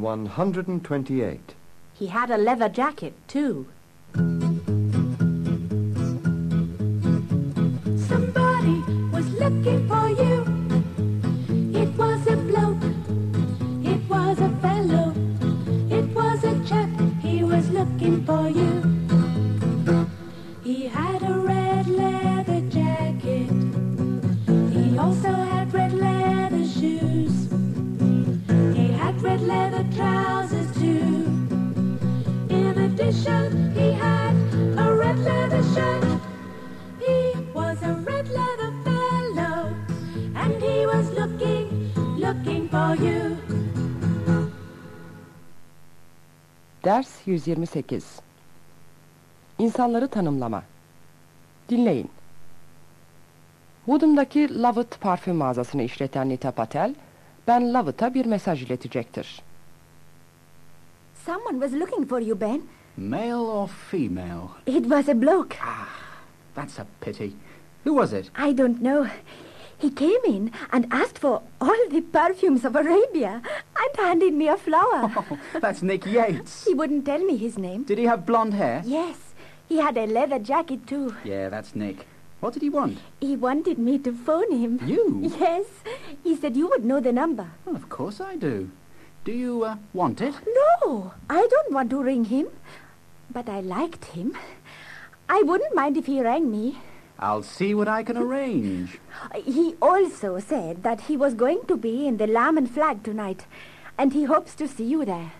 128. He had a leather jacket, too. Somebody was looking for you. It was a bloke. It was a fellow. It was a chap. He was looking for you. Ders 128 İnsanları tanımlama Dinleyin. Woodham'daki Lovett parfüm mağazasını işleten Nita Patel, Ben Lovett'a bir mesaj iletecektir. Someone was looking for you, Ben. Male or female? It was a bloke. That's a pity. Who was it? I don't know. He came in and asked for all the perfumes of Arabia and handed me a flower. Oh, that's Nick Yates. he wouldn't tell me his name. Did he have blonde hair? Yes, he had a leather jacket too. Yeah, that's Nick. What did he want? He wanted me to phone him. You? Yes, he said you would know the number. Well, of course I do. Do you uh, want it? No, I don't want to ring him. But I liked him. I wouldn't mind if he rang me. I'll see what I can arrange. He also said that he was going to be in the Lamb and Flag tonight, and he hopes to see you there.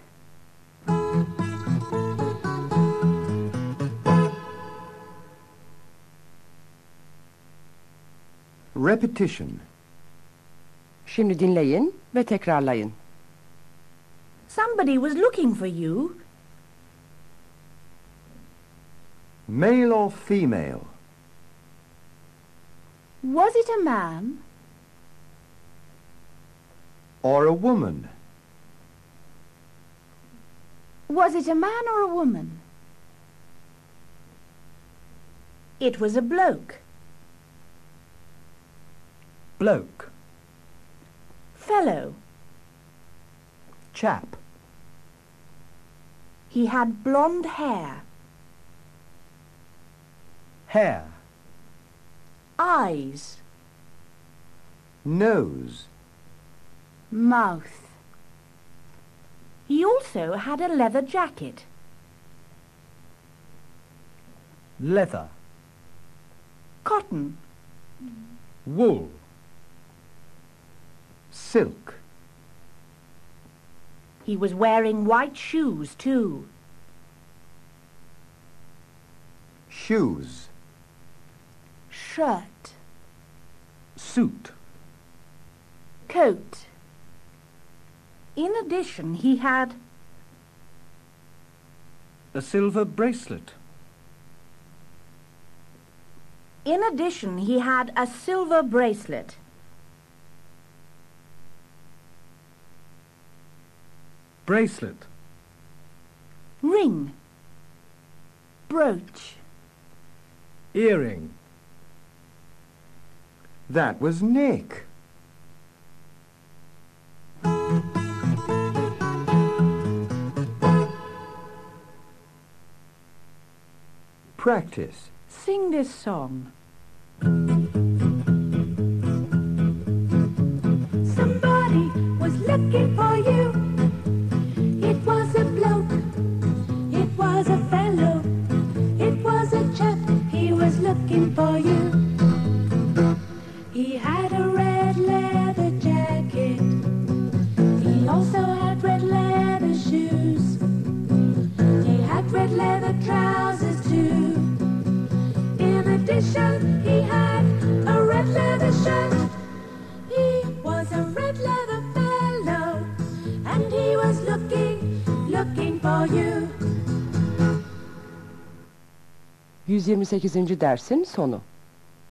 Repetition. Şimdi dinleyin ve tekrarlayın. Somebody was looking for you. Male or female? Was it a man? Or a woman? Was it a man or a woman? It was a bloke. Bloke. Fellow. Chap. He had blonde hair. Hair. Eyes. Nose? Mouth. He also had a leather jacket. Leather. Cotton. Wool. Silk? He was wearing white shoes, too. Shoes? Shirt. Suit. Coat. In addition, he had A silver bracelet. In addition, he had a silver bracelet. Bracelet. Ring. Brooch. Earring. That was Nick. Practice. Sing this song. In addition, he had a red leather shirt. He was a red leather fellow, and he was looking, looking for you. 128. dersin sonu.